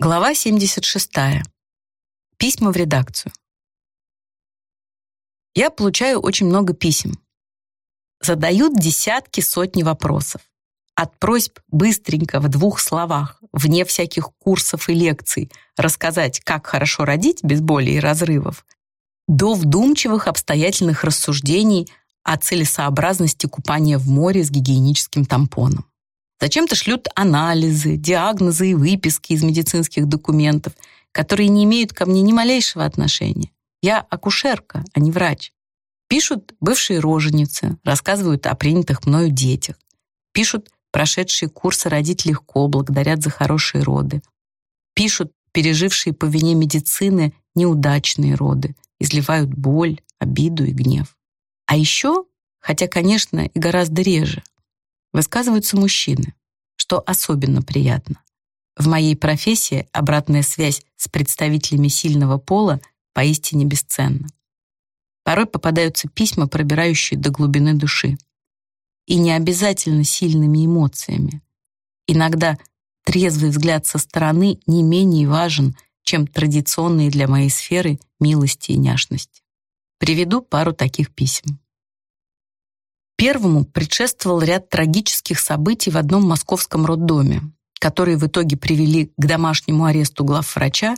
Глава 76. Письма в редакцию. Я получаю очень много писем. Задают десятки, сотни вопросов. От просьб быстренько в двух словах, вне всяких курсов и лекций, рассказать, как хорошо родить без боли и разрывов, до вдумчивых обстоятельных рассуждений о целесообразности купания в море с гигиеническим тампоном. Зачем-то шлют анализы, диагнозы и выписки из медицинских документов, которые не имеют ко мне ни малейшего отношения. Я акушерка, а не врач. Пишут бывшие роженицы, рассказывают о принятых мною детях. Пишут прошедшие курсы «Родить легко», благодарят за хорошие роды. Пишут пережившие по вине медицины неудачные роды, изливают боль, обиду и гнев. А еще, хотя, конечно, и гораздо реже, высказываются мужчины, что особенно приятно. В моей профессии обратная связь с представителями сильного пола поистине бесценна. Порой попадаются письма, пробирающие до глубины души. И не обязательно сильными эмоциями. Иногда трезвый взгляд со стороны не менее важен, чем традиционные для моей сферы милости и няшности. Приведу пару таких писем. Первому предшествовал ряд трагических событий в одном московском роддоме, которые в итоге привели к домашнему аресту главврача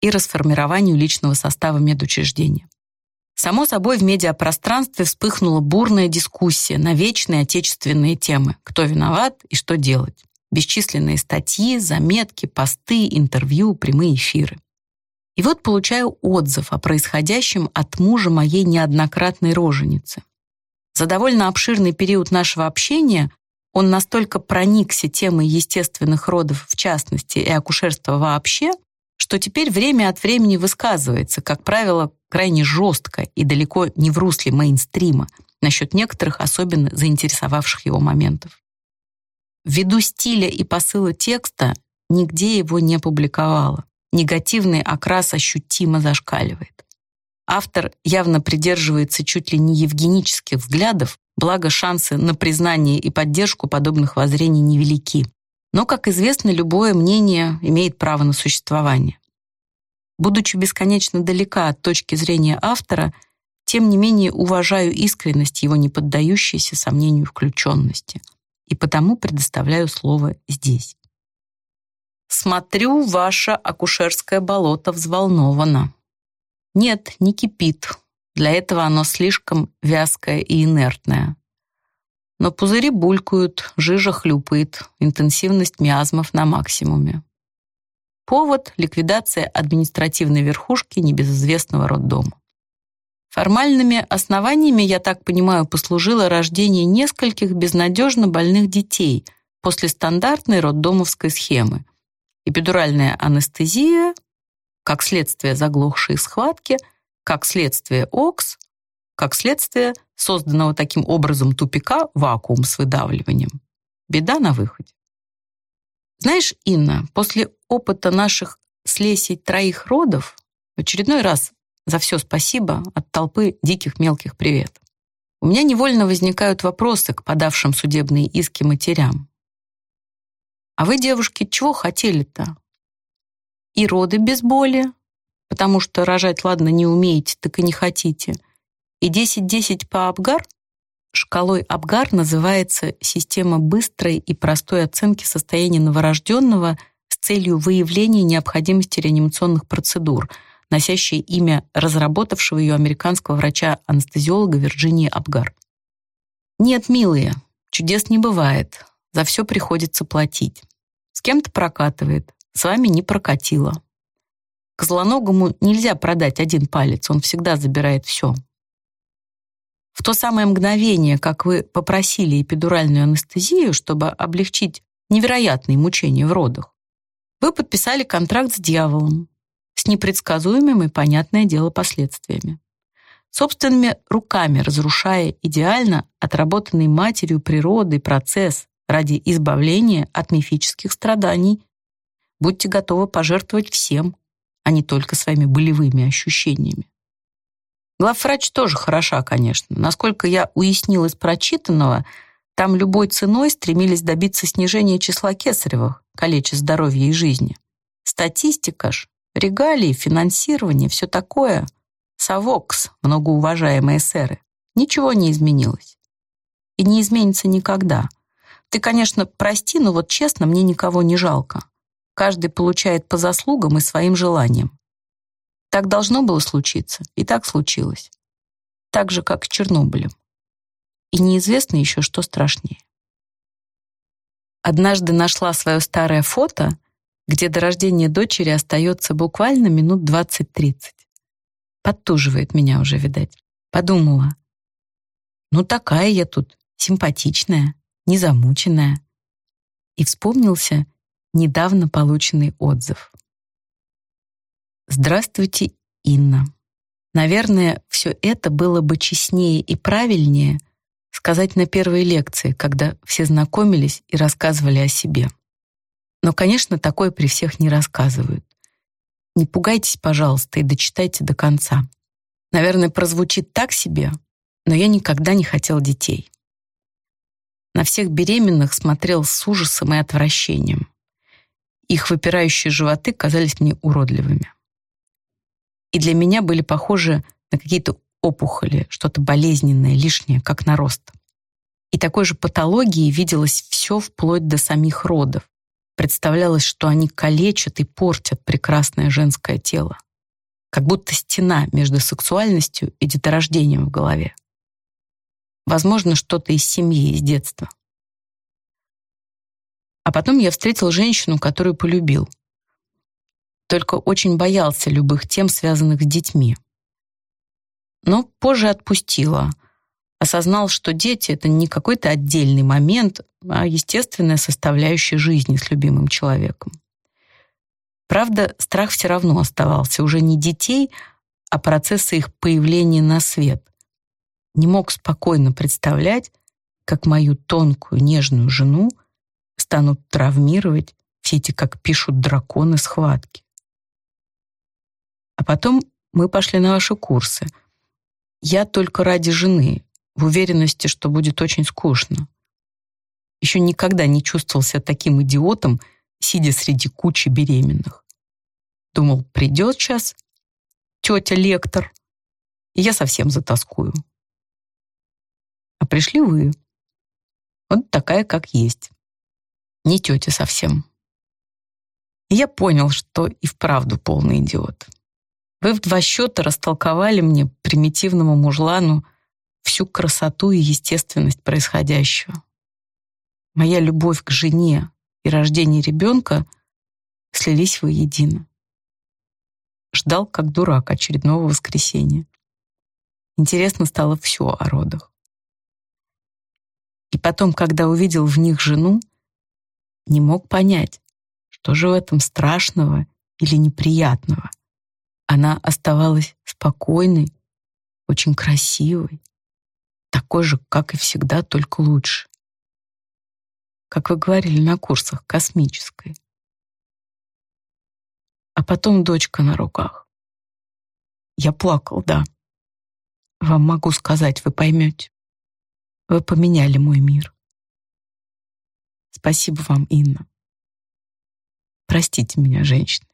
и расформированию личного состава медучреждения. Само собой, в медиапространстве вспыхнула бурная дискуссия на вечные отечественные темы «Кто виноват и что делать?». Бесчисленные статьи, заметки, посты, интервью, прямые эфиры. И вот получаю отзыв о происходящем от мужа моей неоднократной роженицы. За довольно обширный период нашего общения он настолько проникся темой естественных родов в частности и акушерства вообще, что теперь время от времени высказывается, как правило, крайне жестко и далеко не в русле мейнстрима насчет некоторых особенно заинтересовавших его моментов. Ввиду стиля и посыла текста нигде его не публиковала. Негативный окрас ощутимо зашкаливает. Автор явно придерживается чуть ли не евгенических взглядов, благо шансы на признание и поддержку подобных воззрений невелики. Но, как известно, любое мнение имеет право на существование. Будучи бесконечно далека от точки зрения автора, тем не менее уважаю искренность его не поддающейся сомнению включенности. И потому предоставляю слово здесь. «Смотрю, ваше акушерское болото взволновано», нет, не кипит. Для этого оно слишком вязкое и инертное. Но пузыри булькают, жижа хлюпает, интенсивность миазмов на максимуме. Повод — ликвидация административной верхушки небезызвестного роддома. Формальными основаниями, я так понимаю, послужило рождение нескольких безнадежно больных детей после стандартной роддомовской схемы. Эпидуральная анестезия, как следствие заглохшей схватки, как следствие ОКС, как следствие созданного таким образом тупика вакуум с выдавливанием. Беда на выходе. Знаешь, Инна, после опыта наших с Лесей троих родов в очередной раз за все спасибо от толпы диких мелких привет. У меня невольно возникают вопросы к подавшим судебные иски матерям. А вы, девушки, чего хотели-то? И роды без боли, потому что рожать, ладно, не умеете, так и не хотите. И 10-10 по Абгар? Шкалой Абгар называется система быстрой и простой оценки состояния новорожденного с целью выявления необходимости реанимационных процедур, носящей имя разработавшего ее американского врача-анестезиолога Вирджинии Абгар. Нет, милые, чудес не бывает. За все приходится платить. С кем-то прокатывает, с вами не прокатило. Козлоногому нельзя продать один палец, он всегда забирает все. В то самое мгновение, как вы попросили эпидуральную анестезию, чтобы облегчить невероятные мучения в родах, вы подписали контракт с дьяволом с непредсказуемым и, понятное дело, последствиями. Собственными руками разрушая идеально отработанный матерью природой процесс ради избавления от мифических страданий Будьте готовы пожертвовать всем, а не только своими болевыми ощущениями. Главврач тоже хороша, конечно. Насколько я уяснил из прочитанного, там любой ценой стремились добиться снижения числа кесаревых, калеча здоровья и жизни. Статистика ж, регалии, финансирование, все такое. Савокс, многоуважаемые сэры. Ничего не изменилось. И не изменится никогда. Ты, конечно, прости, но вот честно, мне никого не жалко. Каждый получает по заслугам и своим желаниям. Так должно было случиться, и так случилось. Так же, как с Чернобылем. И неизвестно еще, что страшнее. Однажды нашла свое старое фото, где до рождения дочери остается буквально минут 20-30. Подтуживает меня уже, видать. Подумала. Ну, такая я тут, симпатичная, незамученная. И вспомнился недавно полученный отзыв. Здравствуйте, Инна. Наверное, все это было бы честнее и правильнее сказать на первой лекции, когда все знакомились и рассказывали о себе. Но, конечно, такое при всех не рассказывают. Не пугайтесь, пожалуйста, и дочитайте до конца. Наверное, прозвучит так себе, но я никогда не хотел детей. На всех беременных смотрел с ужасом и отвращением. Их выпирающие животы казались мне уродливыми. И для меня были похожи на какие-то опухоли, что-то болезненное, лишнее, как нарост. И такой же патологией виделось все вплоть до самих родов. Представлялось, что они калечат и портят прекрасное женское тело. Как будто стена между сексуальностью и деторождением в голове. Возможно, что-то из семьи, из детства. А потом я встретил женщину, которую полюбил. Только очень боялся любых тем, связанных с детьми. Но позже отпустила. Осознал, что дети — это не какой-то отдельный момент, а естественная составляющая жизни с любимым человеком. Правда, страх все равно оставался. Уже не детей, а процесса их появления на свет. Не мог спокойно представлять, как мою тонкую, нежную жену станут травмировать все эти, как пишут драконы, схватки. А потом мы пошли на ваши курсы. Я только ради жены, в уверенности, что будет очень скучно. Еще никогда не чувствовал себя таким идиотом, сидя среди кучи беременных. Думал, придет сейчас тетя-лектор, и я совсем затаскую. А пришли вы. Вот такая, как есть. Не тетя совсем. Я понял, что и вправду полный идиот. Вы в два счета растолковали мне, примитивному мужлану, всю красоту и естественность происходящего. Моя любовь к жене и рождение ребенка слились воедино. Ждал, как дурак, очередного воскресенья. Интересно стало все о родах. И потом, когда увидел в них жену, не мог понять, что же в этом страшного или неприятного. Она оставалась спокойной, очень красивой, такой же, как и всегда, только лучше. Как вы говорили на курсах, космической. А потом дочка на руках. Я плакал, да. Вам могу сказать, вы поймете. Вы поменяли мой мир. Спасибо вам, Инна. Простите меня, женщины.